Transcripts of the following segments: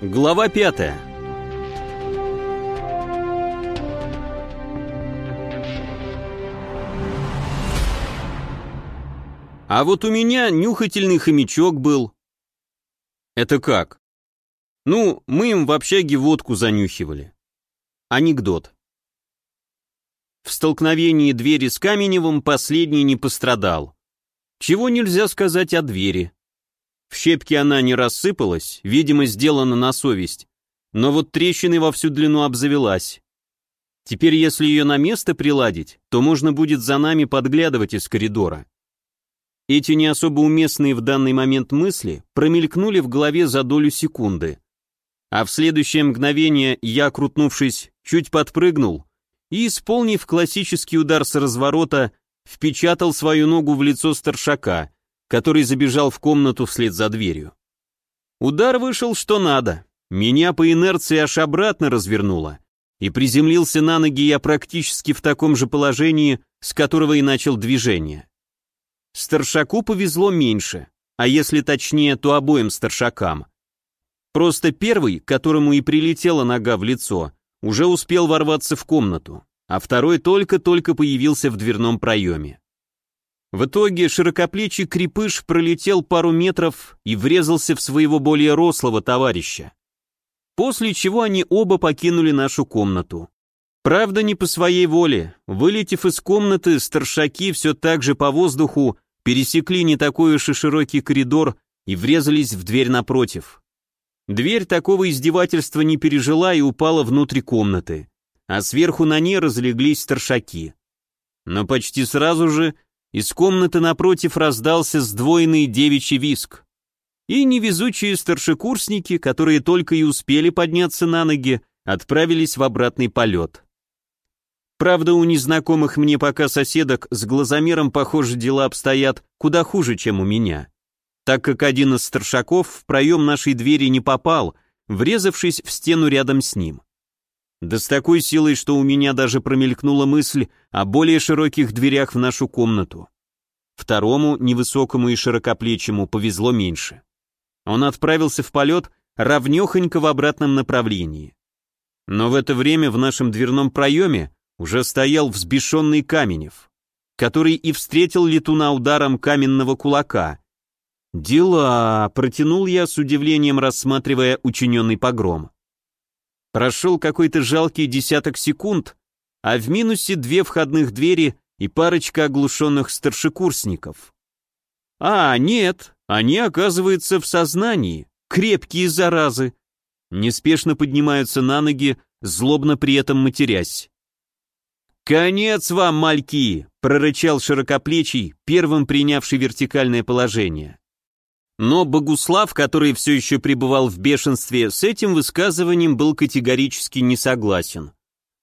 Глава пятая. А вот у меня нюхательный хомячок был. Это как? Ну, мы им в общаге водку занюхивали. Анекдот. В столкновении двери с Каменевым последний не пострадал. Чего нельзя сказать о двери. В щепки она не рассыпалась, видимо, сделана на совесть, но вот трещины во всю длину обзавелась. Теперь, если ее на место приладить, то можно будет за нами подглядывать из коридора. Эти не особо уместные в данный момент мысли промелькнули в голове за долю секунды. А в следующее мгновение я, крутнувшись, чуть подпрыгнул и, исполнив классический удар с разворота, впечатал свою ногу в лицо старшака, который забежал в комнату вслед за дверью. Удар вышел что надо. Меня по инерции аж обратно развернуло. И приземлился на ноги я практически в таком же положении, с которого и начал движение. Старшаку повезло меньше, а если точнее, то обоим старшакам. Просто первый, которому и прилетела нога в лицо, уже успел ворваться в комнату, а второй только-только появился в дверном проеме. В итоге широкоплечий крепыш пролетел пару метров и врезался в своего более рослого товарища. После чего они оба покинули нашу комнату. Правда, не по своей воле. Вылетев из комнаты, старшаки все так же по воздуху пересекли не такой уж и широкий коридор и врезались в дверь напротив. Дверь такого издевательства не пережила и упала внутрь комнаты, а сверху на ней разлеглись старшаки. Но почти сразу же из комнаты напротив раздался сдвоенный девичий виск. И невезучие старшекурсники, которые только и успели подняться на ноги, отправились в обратный полет. Правда, у незнакомых мне пока соседок с глазомером, похоже, дела обстоят куда хуже, чем у меня. Так как один из старшаков в проем нашей двери не попал, врезавшись в стену рядом с ним. Да с такой силой, что у меня даже промелькнула мысль о более широких дверях в нашу комнату. Второму, невысокому и широкоплечему, повезло меньше. Он отправился в полет равнехонько в обратном направлении. Но в это время в нашем дверном проеме уже стоял взбешенный Каменев, который и встретил летуна ударом каменного кулака. «Дела!» — протянул я с удивлением, рассматривая учиненный погром. Прошел какой-то жалкий десяток секунд, а в минусе две входных двери и парочка оглушенных старшекурсников. А, нет, они, оказывается, в сознании, крепкие заразы. Неспешно поднимаются на ноги, злобно при этом матерясь. «Конец вам, мальки!» — прорычал широкоплечий, первым принявший вертикальное положение. Но Богуслав, который все еще пребывал в бешенстве, с этим высказыванием был категорически не согласен.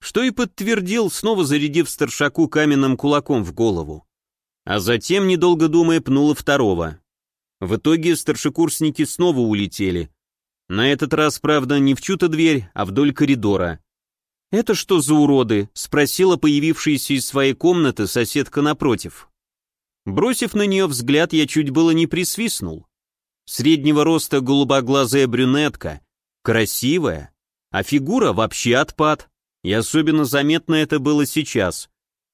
Что и подтвердил, снова зарядив старшаку каменным кулаком в голову. А затем, недолго думая, пнула второго. В итоге старшекурсники снова улетели. На этот раз, правда, не в чью-то дверь, а вдоль коридора. «Это что за уроды?» — спросила появившаяся из своей комнаты соседка напротив. Бросив на нее взгляд, я чуть было не присвистнул. Среднего роста голубоглазая брюнетка, красивая, а фигура вообще отпад. И особенно заметно это было сейчас.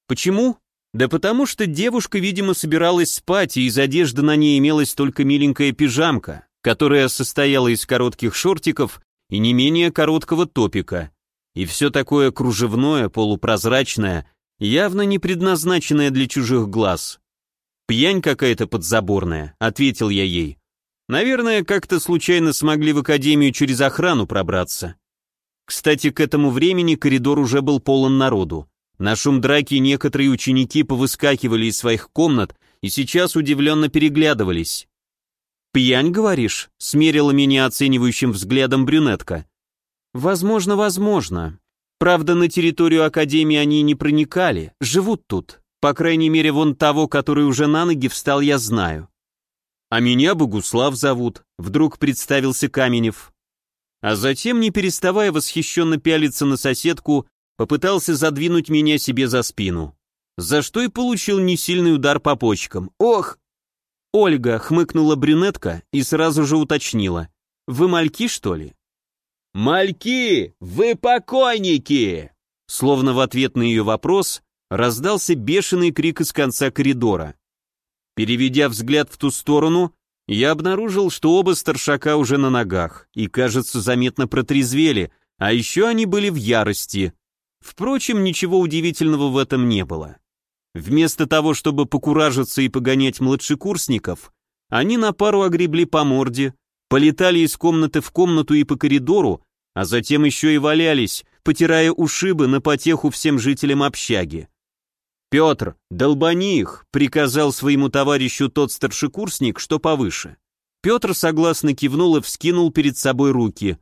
Почему? Да потому что девушка, видимо, собиралась спать, и из одежды на ней имелась только миленькая пижамка, которая состояла из коротких шортиков и не менее короткого топика и все такое кружевное, полупрозрачное, явно не предназначенное для чужих глаз. «Пьянь какая-то подзаборная», — ответил я ей. «Наверное, как-то случайно смогли в академию через охрану пробраться». Кстати, к этому времени коридор уже был полон народу. На шум драки некоторые ученики повыскакивали из своих комнат и сейчас удивленно переглядывались. «Пьянь, говоришь?» — смерила меня оценивающим взглядом брюнетка. Возможно, возможно. Правда, на территорию Академии они не проникали, живут тут. По крайней мере, вон того, который уже на ноги встал, я знаю. А меня Богуслав зовут, вдруг представился Каменев. А затем, не переставая восхищенно пялиться на соседку, попытался задвинуть меня себе за спину. За что и получил несильный удар по почкам. Ох! Ольга хмыкнула брюнетка и сразу же уточнила. Вы мальки, что ли? «Мальки, вы покойники!» Словно в ответ на ее вопрос раздался бешеный крик из конца коридора. Переведя взгляд в ту сторону, я обнаружил, что оба старшака уже на ногах и, кажется, заметно протрезвели, а еще они были в ярости. Впрочем, ничего удивительного в этом не было. Вместо того, чтобы покуражиться и погонять младшекурсников, они на пару огребли по морде, полетали из комнаты в комнату и по коридору, а затем еще и валялись, потирая ушибы на потеху всем жителям общаги. «Петр, долбани их!» — приказал своему товарищу тот старшекурсник, что повыше. Петр согласно кивнул и вскинул перед собой руки.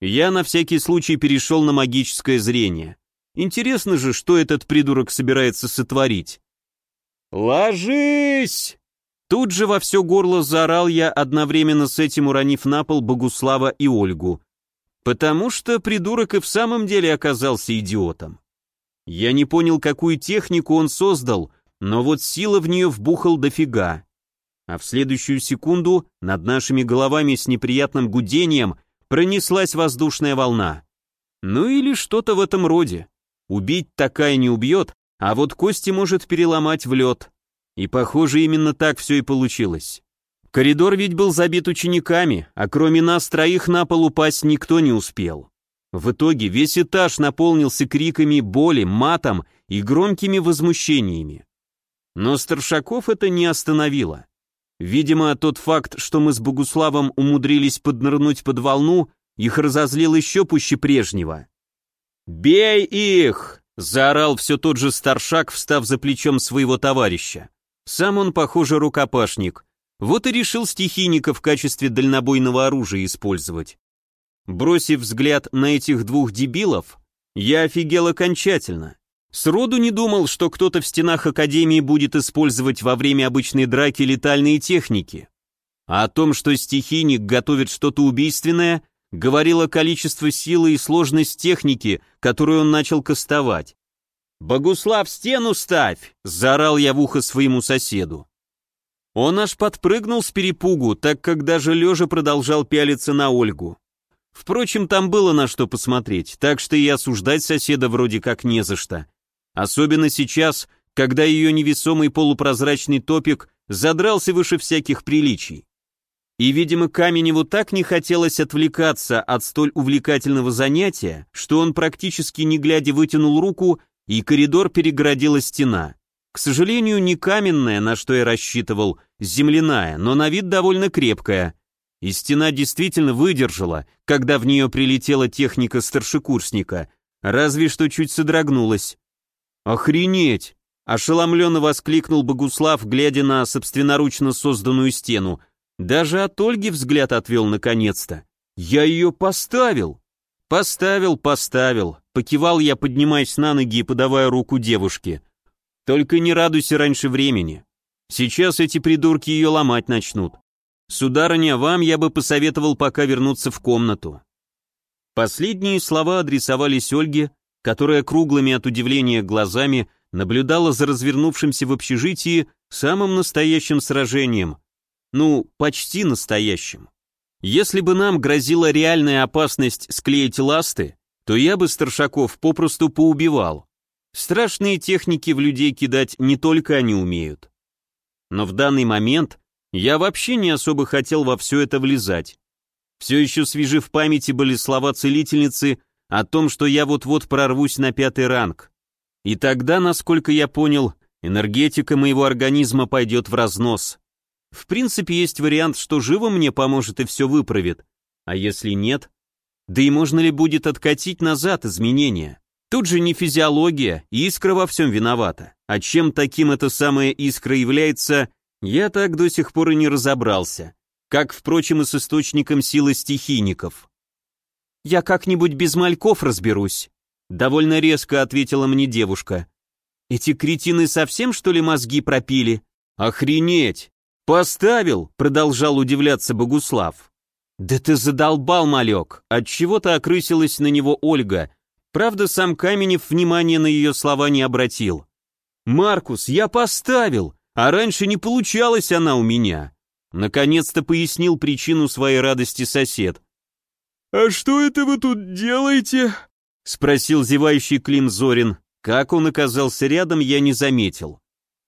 Я на всякий случай перешел на магическое зрение. Интересно же, что этот придурок собирается сотворить. «Ложись!» Тут же во все горло заорал я, одновременно с этим уронив на пол Богуслава и Ольгу. Потому что придурок и в самом деле оказался идиотом. Я не понял, какую технику он создал, но вот сила в нее вбухал дофига. А в следующую секунду над нашими головами с неприятным гудением пронеслась воздушная волна. Ну или что-то в этом роде. Убить такая не убьет, а вот кости может переломать в лед. И похоже, именно так все и получилось. Коридор ведь был забит учениками, а кроме нас троих на пол упасть никто не успел. В итоге весь этаж наполнился криками боли, матом и громкими возмущениями. Но старшаков это не остановило. Видимо, тот факт, что мы с Богуславом умудрились поднырнуть под волну, их разозлил еще пуще прежнего. «Бей их!» — заорал все тот же старшак, встав за плечом своего товарища. Сам он, похоже, рукопашник, вот и решил стихийника в качестве дальнобойного оружия использовать. Бросив взгляд на этих двух дебилов, я офигел окончательно. Сроду не думал, что кто-то в стенах Академии будет использовать во время обычной драки летальные техники. А о том, что стихийник готовит что-то убийственное, говорило количество силы и сложность техники, которую он начал кастовать. «Богуслав, стену ставь!» – заорал я в ухо своему соседу. Он аж подпрыгнул с перепугу, так как даже лежа продолжал пялиться на Ольгу. Впрочем, там было на что посмотреть, так что и осуждать соседа вроде как не за что. Особенно сейчас, когда ее невесомый полупрозрачный топик задрался выше всяких приличий. И, видимо, Каменеву так не хотелось отвлекаться от столь увлекательного занятия, что он практически не глядя вытянул руку, и коридор перегородила стена. К сожалению, не каменная, на что я рассчитывал, земляная, но на вид довольно крепкая. И стена действительно выдержала, когда в нее прилетела техника старшекурсника, разве что чуть содрогнулась. «Охренеть!» — ошеломленно воскликнул Богуслав, глядя на собственноручно созданную стену. Даже от Ольги взгляд отвел наконец-то. «Я ее поставил!» «Поставил, поставил», — покивал я, поднимаясь на ноги и подавая руку девушке. Только не радуйся раньше времени. Сейчас эти придурки ее ломать начнут. Сударыня, вам я бы посоветовал пока вернуться в комнату. Последние слова адресовались Ольге, которая круглыми от удивления глазами наблюдала за развернувшимся в общежитии самым настоящим сражением. Ну, почти настоящим. Если бы нам грозила реальная опасность склеить ласты, то я бы старшаков попросту поубивал. Страшные техники в людей кидать не только они умеют. Но в данный момент я вообще не особо хотел во все это влезать. Все еще свежи в памяти были слова целительницы о том, что я вот-вот прорвусь на пятый ранг. И тогда, насколько я понял, энергетика моего организма пойдет в разнос. В принципе, есть вариант, что живо мне поможет и все выправит. А если нет? Да и можно ли будет откатить назад изменения? Тут же не физиология, искра во всем виновата. А чем таким эта самая искра является, я так до сих пор и не разобрался. Как, впрочем, и с источником силы стихийников. «Я как-нибудь без мальков разберусь», — довольно резко ответила мне девушка. «Эти кретины совсем, что ли, мозги пропили?» «Охренеть! Поставил!» — продолжал удивляться Богуслав. «Да ты задолбал, малек!» Отчего-то окрысилась на него Ольга, Правда, сам Каменев внимания на ее слова не обратил. «Маркус, я поставил, а раньше не получалась она у меня». Наконец-то пояснил причину своей радости сосед. «А что это вы тут делаете?» — спросил зевающий Клим Зорин. Как он оказался рядом, я не заметил.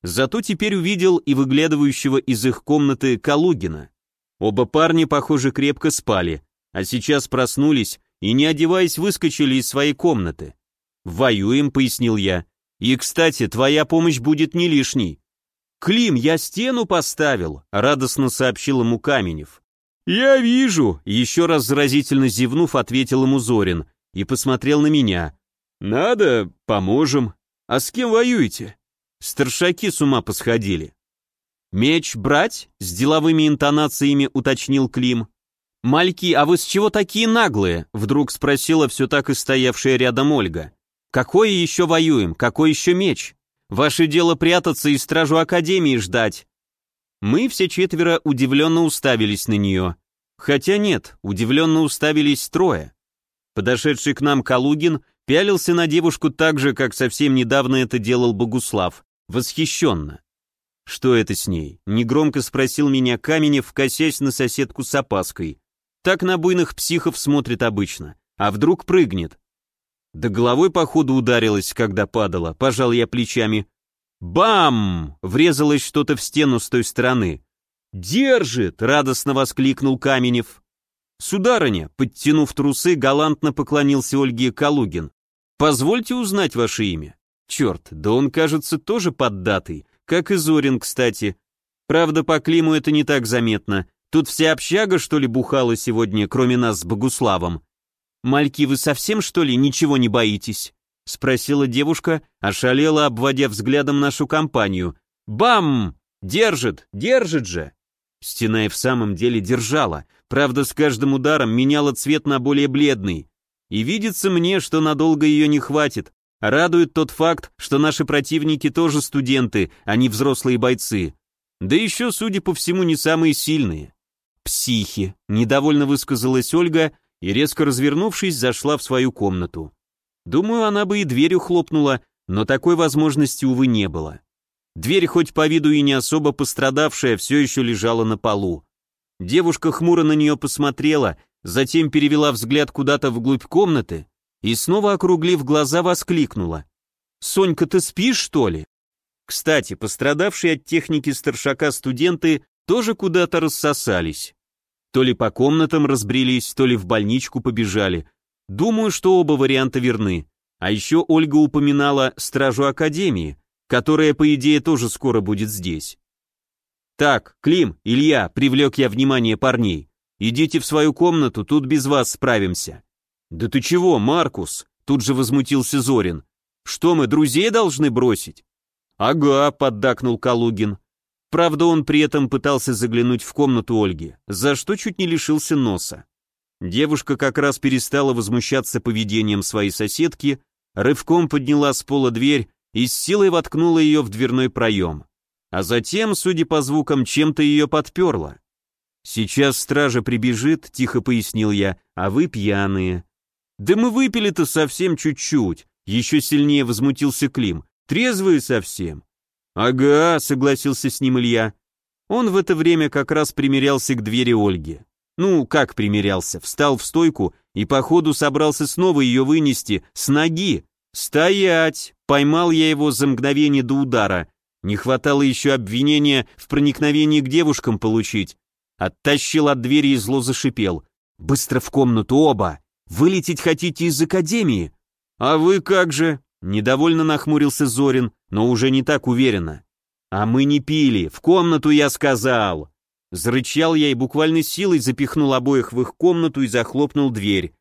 Зато теперь увидел и выглядывающего из их комнаты Калугина. Оба парня, похоже, крепко спали, а сейчас проснулись и, не одеваясь, выскочили из своей комнаты. «Воюем», — пояснил я. «И, кстати, твоя помощь будет не лишней». «Клим, я стену поставил», — радостно сообщил ему Каменев. «Я вижу», — еще раз заразительно зевнув, ответил ему Зорин и посмотрел на меня. «Надо, поможем. А с кем воюете?» Старшаки с ума посходили. «Меч брать?» — с деловыми интонациями уточнил Клим. «Мальки, а вы с чего такие наглые?» — вдруг спросила все так и стоявшая рядом Ольга. «Какое еще воюем? Какой еще меч? Ваше дело прятаться и стражу Академии ждать». Мы все четверо удивленно уставились на нее. Хотя нет, удивленно уставились трое. Подошедший к нам Калугин пялился на девушку так же, как совсем недавно это делал Богуслав, восхищенно. «Что это с ней?» — негромко спросил меня Каменев, косясь на соседку с опаской. Так на буйных психов смотрит обычно. А вдруг прыгнет? Да головой, походу, ударилась, когда падала, пожал я плечами. Бам! Врезалось что-то в стену с той стороны. «Держит!» — радостно воскликнул Каменев. «Сударыня», подтянув трусы, галантно поклонился Ольге Калугин. «Позвольте узнать ваше имя». «Черт, да он, кажется, тоже поддатый, как и Зорин, кстати. Правда, по Климу это не так заметно. Тут вся общага, что ли, бухала сегодня, кроме нас с Богуславом? Мальки, вы совсем, что ли, ничего не боитесь?» Спросила девушка, ошалела, обводя взглядом нашу компанию. «Бам! Держит, держит же!» Стена и в самом деле держала, правда, с каждым ударом меняла цвет на более бледный. И видится мне, что надолго ее не хватит. Радует тот факт, что наши противники тоже студенты, а не взрослые бойцы. Да еще, судя по всему, не самые сильные. «Психи», — недовольно высказалась Ольга и, резко развернувшись, зашла в свою комнату. Думаю, она бы и дверью хлопнула, но такой возможности, увы, не было. Дверь, хоть по виду и не особо пострадавшая, все еще лежала на полу. Девушка хмуро на нее посмотрела, затем перевела взгляд куда-то вглубь комнаты и снова, округлив глаза, воскликнула. «Сонька, ты спишь, что ли?» Кстати, пострадавшие от техники старшака студенты тоже куда-то рассосались. То ли по комнатам разбрелись, то ли в больничку побежали. Думаю, что оба варианта верны. А еще Ольга упоминала стражу Академии, которая, по идее, тоже скоро будет здесь. «Так, Клим, Илья», — привлек я внимание парней, «идите в свою комнату, тут без вас справимся». «Да ты чего, Маркус?» — тут же возмутился Зорин. «Что мы, друзей должны бросить?» «Ага», — поддакнул Калугин. Правда, он при этом пытался заглянуть в комнату Ольги, за что чуть не лишился носа. Девушка как раз перестала возмущаться поведением своей соседки, рывком подняла с пола дверь и с силой воткнула ее в дверной проем. А затем, судя по звукам, чем-то ее подперла. «Сейчас стража прибежит», — тихо пояснил я, — «а вы пьяные». «Да мы выпили-то совсем чуть-чуть», — еще сильнее возмутился Клим. «Трезвые совсем». «Ага», — согласился с ним Илья. Он в это время как раз примерялся к двери Ольги. Ну, как примерялся, встал в стойку и по ходу собрался снова ее вынести с ноги. «Стоять!» — поймал я его за мгновение до удара. Не хватало еще обвинения в проникновении к девушкам получить. Оттащил от двери и зло зашипел. «Быстро в комнату оба! Вылететь хотите из академии?» «А вы как же?» Недовольно нахмурился Зорин, но уже не так уверенно. «А мы не пили, в комнату я сказал!» Зарычал я и буквально силой запихнул обоих в их комнату и захлопнул дверь.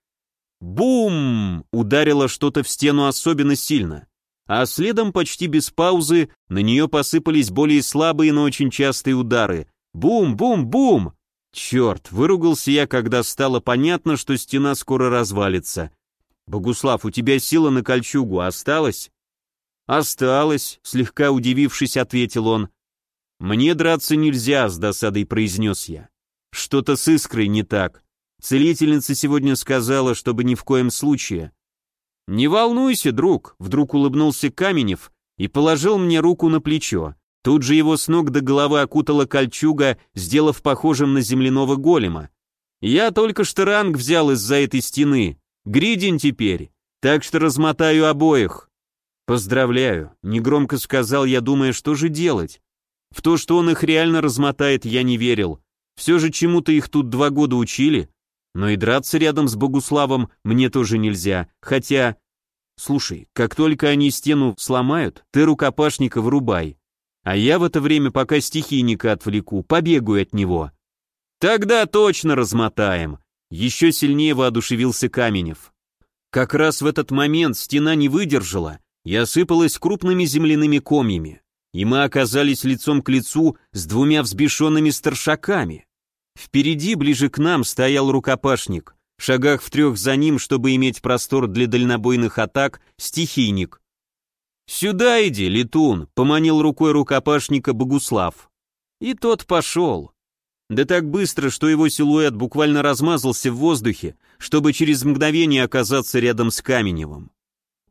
Бум! Ударило что-то в стену особенно сильно. А следом, почти без паузы, на нее посыпались более слабые, но очень частые удары. Бум-бум-бум! Черт, выругался я, когда стало понятно, что стена скоро развалится. «Богуслав, у тебя сила на кольчугу осталась?» «Осталось», — слегка удивившись, ответил он. «Мне драться нельзя», — с досадой произнес я. «Что-то с искрой не так. Целительница сегодня сказала, чтобы ни в коем случае». «Не волнуйся, друг», — вдруг улыбнулся Каменев и положил мне руку на плечо. Тут же его с ног до головы окутала кольчуга, сделав похожим на земляного голема. Я только что ранг взял из-за этой стены. Гридин теперь. Так что размотаю обоих. Поздравляю, негромко сказал я, думая, что же делать. В то, что он их реально размотает, я не верил. Все же чему-то их тут два года учили. Но и драться рядом с Богуславом мне тоже нельзя, хотя... Слушай, как только они стену сломают, ты рукопашника вырубай. А я в это время пока стихийника отвлеку, побегаю от него. Тогда точно размотаем. Еще сильнее воодушевился Каменев. Как раз в этот момент стена не выдержала и осыпалась крупными земляными комьями, и мы оказались лицом к лицу с двумя взбешенными старшаками. Впереди, ближе к нам, стоял рукопашник, шагах в трех за ним, чтобы иметь простор для дальнобойных атак, стихийник. «Сюда иди, летун!» — поманил рукой рукопашника Богуслав. И тот пошел. Да так быстро, что его силуэт буквально размазался в воздухе, чтобы через мгновение оказаться рядом с Каменевым.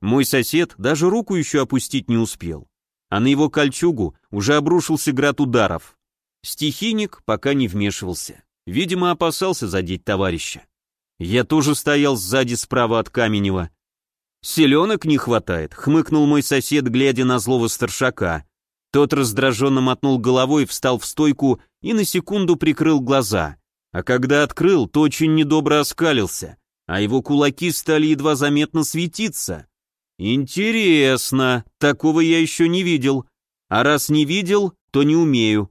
Мой сосед даже руку еще опустить не успел, а на его кольчугу уже обрушился град ударов. Стихийник пока не вмешивался, видимо, опасался задеть товарища. Я тоже стоял сзади справа от Каменева, «Селенок не хватает», — хмыкнул мой сосед, глядя на злого старшака. Тот раздраженно мотнул головой, встал в стойку и на секунду прикрыл глаза. А когда открыл, то очень недобро оскалился, а его кулаки стали едва заметно светиться. «Интересно, такого я еще не видел. А раз не видел, то не умею.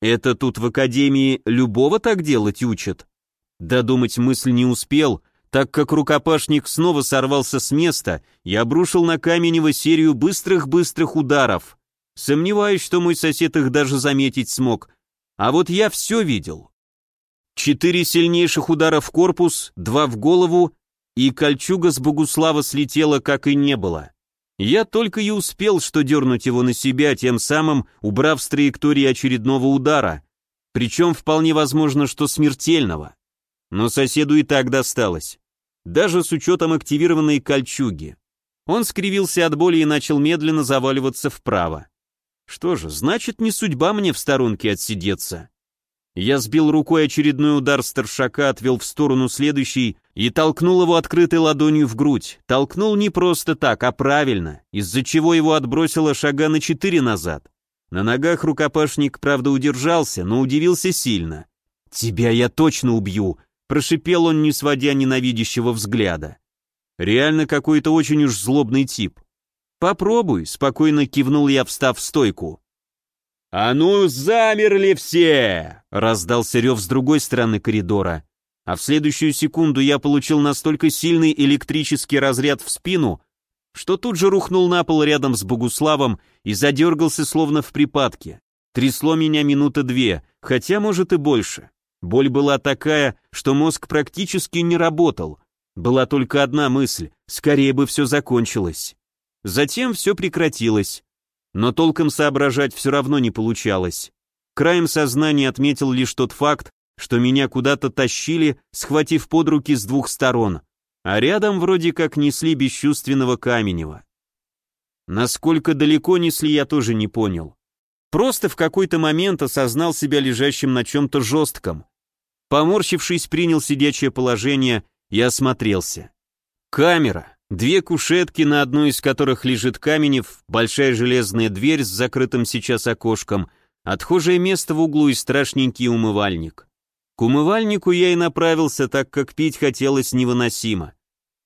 Это тут в академии любого так делать учат?» Додумать мысль не успел, так как рукопашник снова сорвался с места и обрушил на Каменева серию быстрых-быстрых ударов. Сомневаюсь, что мой сосед их даже заметить смог. А вот я все видел. Четыре сильнейших удара в корпус, два в голову, и кольчуга с Богуслава слетела, как и не было. Я только и успел, что дернуть его на себя, тем самым убрав с траектории очередного удара, причем вполне возможно, что смертельного. Но соседу и так досталось даже с учетом активированной кольчуги. Он скривился от боли и начал медленно заваливаться вправо. Что же, значит, не судьба мне в сторонке отсидеться. Я сбил рукой очередной удар старшака, отвел в сторону следующий и толкнул его открытой ладонью в грудь. Толкнул не просто так, а правильно, из-за чего его отбросило шага на четыре назад. На ногах рукопашник, правда, удержался, но удивился сильно. «Тебя я точно убью», Прошипел он, не сводя ненавидящего взгляда. Реально какой-то очень уж злобный тип. Попробуй, спокойно кивнул я, встав в стойку. «А ну, замерли все!» — раздался рев с другой стороны коридора. А в следующую секунду я получил настолько сильный электрический разряд в спину, что тут же рухнул на пол рядом с Богуславом и задергался словно в припадке. Трясло меня минуты две, хотя, может, и больше. Боль была такая, что мозг практически не работал. Была только одна мысль — скорее бы все закончилось. Затем все прекратилось. Но толком соображать все равно не получалось. Краем сознания отметил лишь тот факт, что меня куда-то тащили, схватив под руки с двух сторон, а рядом вроде как несли бесчувственного Каменева. Насколько далеко несли, я тоже не понял. Просто в какой-то момент осознал себя лежащим на чем-то жестком. Поморщившись, принял сидячее положение и осмотрелся. Камера. Две кушетки, на одной из которых лежит Каменев, большая железная дверь с закрытым сейчас окошком, отхожее место в углу и страшненький умывальник. К умывальнику я и направился, так как пить хотелось невыносимо.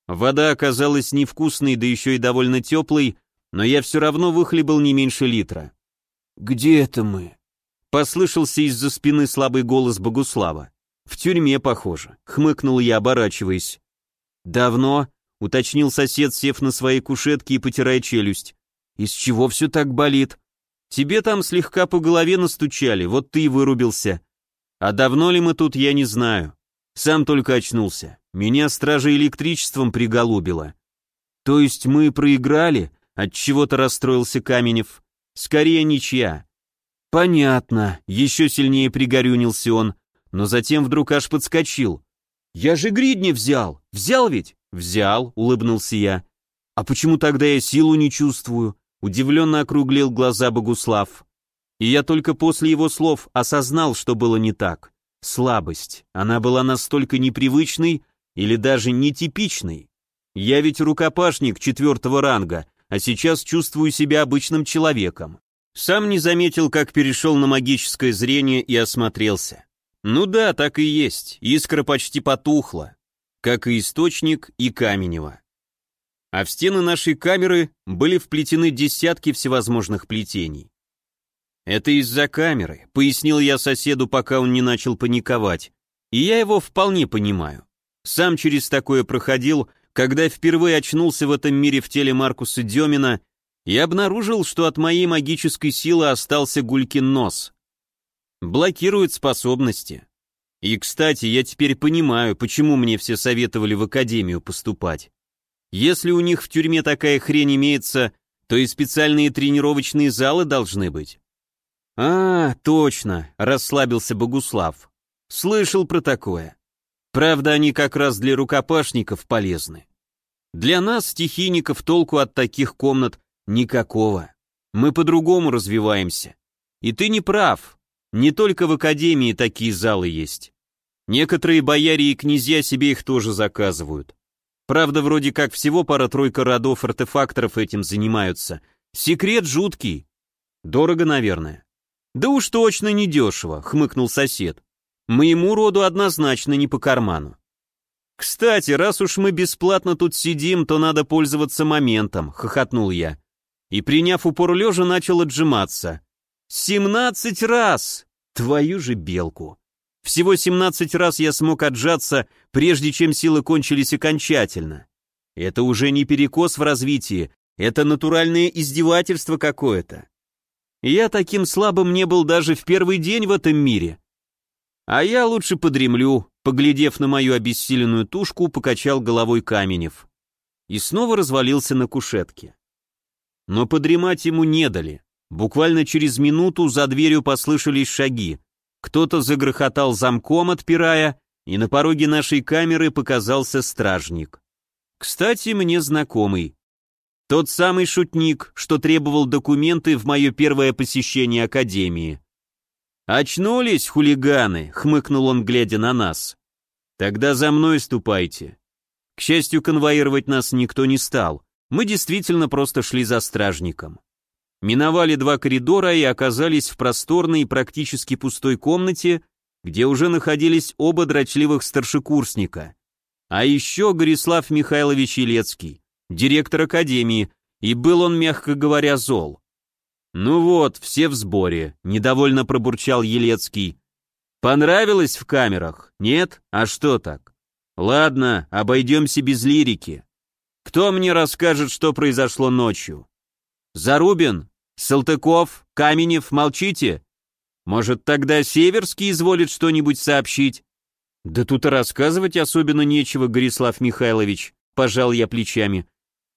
Вода оказалась невкусной, да еще и довольно теплой, но я все равно выхлебал не меньше литра. «Где это мы?» Послышался из-за спины слабый голос Богуслава. В тюрьме, похоже, хмыкнул я, оборачиваясь. Давно, уточнил сосед, сев на своей кушетке и потирая челюсть. Из чего все так болит? Тебе там слегка по голове настучали, вот ты и вырубился. А давно ли мы тут, я не знаю. Сам только очнулся. Меня стража электричеством приголубила. То есть мы проиграли? От чего-то расстроился Каменев. Скорее ничья. Понятно. Еще сильнее пригорюнился он но затем вдруг аж подскочил. «Я же гридни взял! Взял ведь?» «Взял», — улыбнулся я. «А почему тогда я силу не чувствую?» Удивленно округлил глаза Богуслав. И я только после его слов осознал, что было не так. Слабость. Она была настолько непривычной или даже нетипичной. Я ведь рукопашник четвертого ранга, а сейчас чувствую себя обычным человеком. Сам не заметил, как перешел на магическое зрение и осмотрелся. Ну да, так и есть, искра почти потухла, как и источник и Каменева. А в стены нашей камеры были вплетены десятки всевозможных плетений. «Это из-за камеры», — пояснил я соседу, пока он не начал паниковать. И я его вполне понимаю. Сам через такое проходил, когда впервые очнулся в этом мире в теле Маркуса Демина и обнаружил, что от моей магической силы остался гулькин нос. Блокирует способности. И, кстати, я теперь понимаю, почему мне все советовали в академию поступать. Если у них в тюрьме такая хрень имеется, то и специальные тренировочные залы должны быть. «А, точно», — расслабился Богуслав. «Слышал про такое. Правда, они как раз для рукопашников полезны. Для нас, стихийников, толку от таких комнат никакого. Мы по-другому развиваемся. И ты не прав. Не только в академии такие залы есть. Некоторые бояре и князья себе их тоже заказывают. Правда, вроде как всего пара-тройка родов-артефакторов этим занимаются. Секрет жуткий. Дорого, наверное. «Да уж точно не дешево», — хмыкнул сосед. «Моему роду однозначно не по карману». «Кстати, раз уж мы бесплатно тут сидим, то надо пользоваться моментом», — хохотнул я. И, приняв упор лежа, начал отжиматься. «Семнадцать раз! Твою же белку!» Всего семнадцать раз я смог отжаться, прежде чем силы кончились окончательно. Это уже не перекос в развитии, это натуральное издевательство какое-то. Я таким слабым не был даже в первый день в этом мире. А я лучше подремлю, поглядев на мою обессиленную тушку, покачал головой Каменев. И снова развалился на кушетке. Но подремать ему не дали. Буквально через минуту за дверью послышались шаги. Кто-то загрохотал замком, отпирая, и на пороге нашей камеры показался стражник. Кстати, мне знакомый. Тот самый шутник, что требовал документы в мое первое посещение Академии. «Очнулись, хулиганы!» — хмыкнул он, глядя на нас. «Тогда за мной ступайте». К счастью, конвоировать нас никто не стал. Мы действительно просто шли за стражником. Миновали два коридора и оказались в просторной и практически пустой комнате, где уже находились оба дрочливых старшекурсника. А еще Горислав Михайлович Елецкий, директор академии, и был он, мягко говоря, зол. «Ну вот, все в сборе», — недовольно пробурчал Елецкий. «Понравилось в камерах? Нет? А что так? Ладно, обойдемся без лирики. Кто мне расскажет, что произошло ночью? Зарубин? Салтыков? Каменев? Молчите? Может, тогда Северский изволит что-нибудь сообщить?» «Да тут и рассказывать особенно нечего, Горислав Михайлович», — пожал я плечами.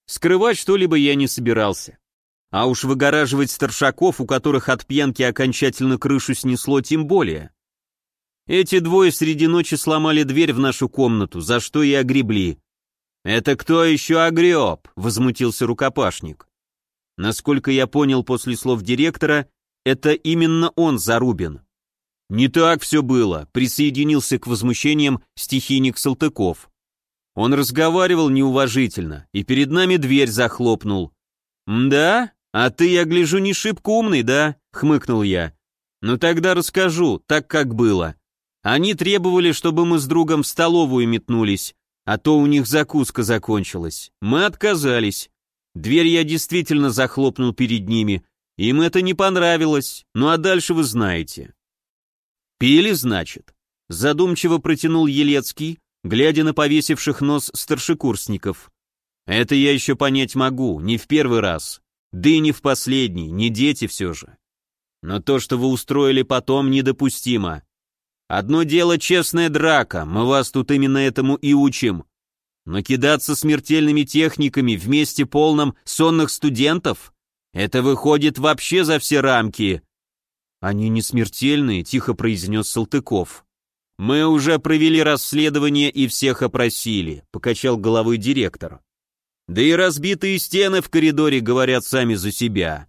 Скрывать что-либо я не собирался. А уж выгораживать старшаков, у которых от пьянки окончательно крышу снесло, тем более. Эти двое среди ночи сломали дверь в нашу комнату, за что и огребли. «Это кто еще огреб?» — возмутился рукопашник. Насколько я понял после слов директора, это именно он Зарубин. «Не так все было», — присоединился к возмущениям стихийник Салтыков. Он разговаривал неуважительно, и перед нами дверь захлопнул. «Да? А ты, я гляжу, не шибко умный, да?» — хмыкнул я. «Ну тогда расскажу, так как было. Они требовали, чтобы мы с другом в столовую метнулись, а то у них закуска закончилась. Мы отказались. Дверь я действительно захлопнул перед ними, им это не понравилось, ну а дальше вы знаете». «Пили, значит?» Задумчиво протянул Елецкий, глядя на повесивших нос старшекурсников. Это я еще понять могу, не в первый раз. Да и не в последний, не дети все же. Но то, что вы устроили потом, недопустимо. Одно дело честная драка, мы вас тут именно этому и учим. Но кидаться смертельными техниками вместе полном сонных студентов, это выходит вообще за все рамки. Они не смертельные, тихо произнес Салтыков. «Мы уже провели расследование и всех опросили», — покачал головой директор. «Да и разбитые стены в коридоре говорят сами за себя».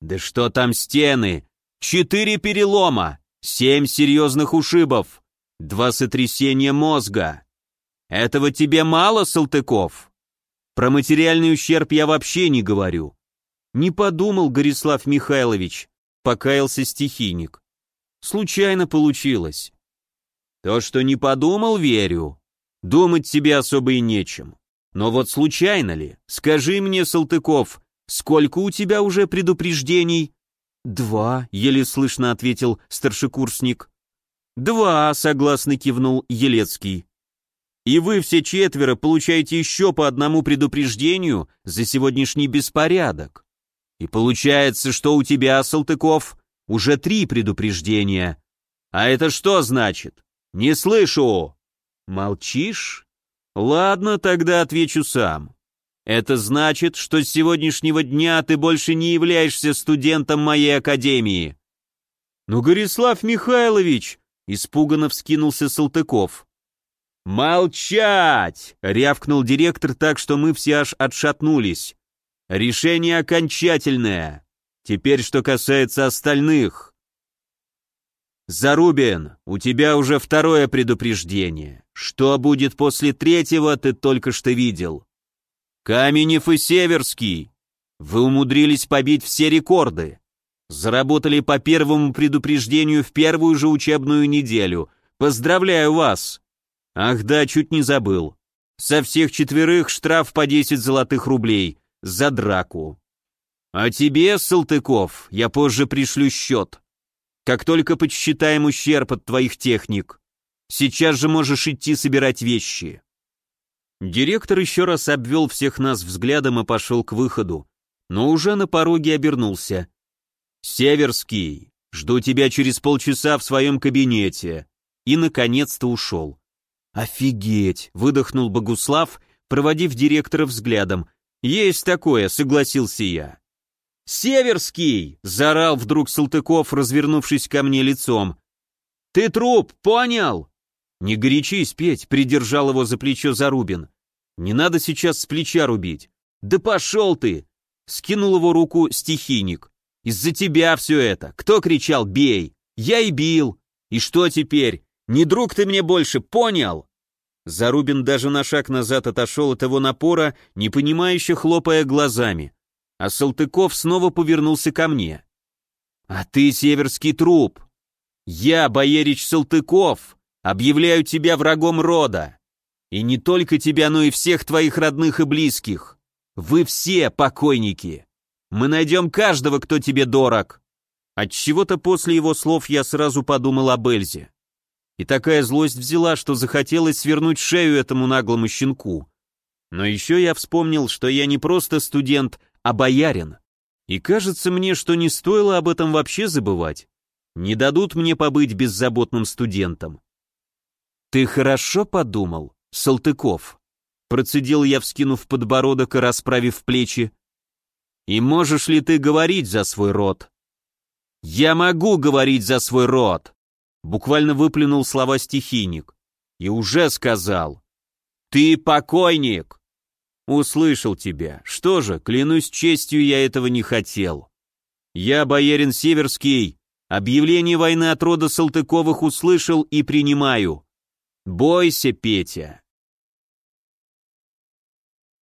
«Да что там стены? Четыре перелома, семь серьезных ушибов, Два сотрясения мозга. Этого тебе мало, Салтыков? Про материальный ущерб я вообще не говорю. Не подумал, Горислав Михайлович, покаялся стихийник. Случайно получилось. То, что не подумал, верю. Думать тебе особо и нечем. Но вот случайно ли? Скажи мне, Салтыков, сколько у тебя уже предупреждений? Два, еле слышно ответил старшекурсник. Два, согласно кивнул Елецкий. И вы все четверо получаете еще по одному предупреждению за сегодняшний беспорядок. И получается, что у тебя, Салтыков, уже три предупреждения. А это что значит? Не слышу. Молчишь? Ладно, тогда отвечу сам. Это значит, что с сегодняшнего дня ты больше не являешься студентом моей академии. Ну, Горислав Михайлович, испуганно вскинулся Салтыков. «Молчать!» — рявкнул директор так, что мы все аж отшатнулись. «Решение окончательное. Теперь, что касается остальных. Зарубин, у тебя уже второе предупреждение. Что будет после третьего, ты только что видел. Каменев и Северский, вы умудрились побить все рекорды. Заработали по первому предупреждению в первую же учебную неделю. Поздравляю вас. Ах да, чуть не забыл. Со всех четверых штраф по 10 золотых рублей. За драку. А тебе, Салтыков, я позже пришлю счет. Как только подсчитаем ущерб от твоих техник. Сейчас же можешь идти собирать вещи. Директор еще раз обвел всех нас взглядом и пошел к выходу, но уже на пороге обернулся. «Северский, жду тебя через полчаса в своем кабинете». И, наконец-то, ушел. «Офигеть!» — выдохнул Богуслав, проводив директора взглядом. «Есть такое», — согласился я. «Северский!» — заорал вдруг Салтыков, развернувшись ко мне лицом. «Ты труп, понял?» «Не горячись, Петь», — придержал его за плечо Зарубин. «Не надо сейчас с плеча рубить». «Да пошел ты!» — скинул его руку стихийник. «Из-за тебя все это. Кто кричал «бей»? Я и бил. И что теперь? Не друг ты мне больше, понял?» Зарубин даже на шаг назад отошел от его напора, непонимающе хлопая глазами. А Салтыков снова повернулся ко мне. «А ты северский труп! Я, боярич Салтыков, объявляю тебя врагом рода! И не только тебя, но и всех твоих родных и близких! Вы все покойники! Мы найдем каждого, кто тебе дорог!» Отчего-то после его слов я сразу подумал об Эльзе. И такая злость взяла, что захотелось свернуть шею этому наглому щенку. Но еще я вспомнил, что я не просто студент, а боярин. И кажется мне, что не стоило об этом вообще забывать. Не дадут мне побыть беззаботным студентом. «Ты хорошо подумал, Салтыков?» Процедил я, вскинув подбородок и расправив плечи. «И можешь ли ты говорить за свой род?» «Я могу говорить за свой род!» Буквально выплюнул слова стихийник. И уже сказал. «Ты покойник!» «Услышал тебя. Что же, клянусь честью, я этого не хотел. Я, боярин Северский, объявление войны от рода Салтыковых услышал и принимаю. Бойся, Петя.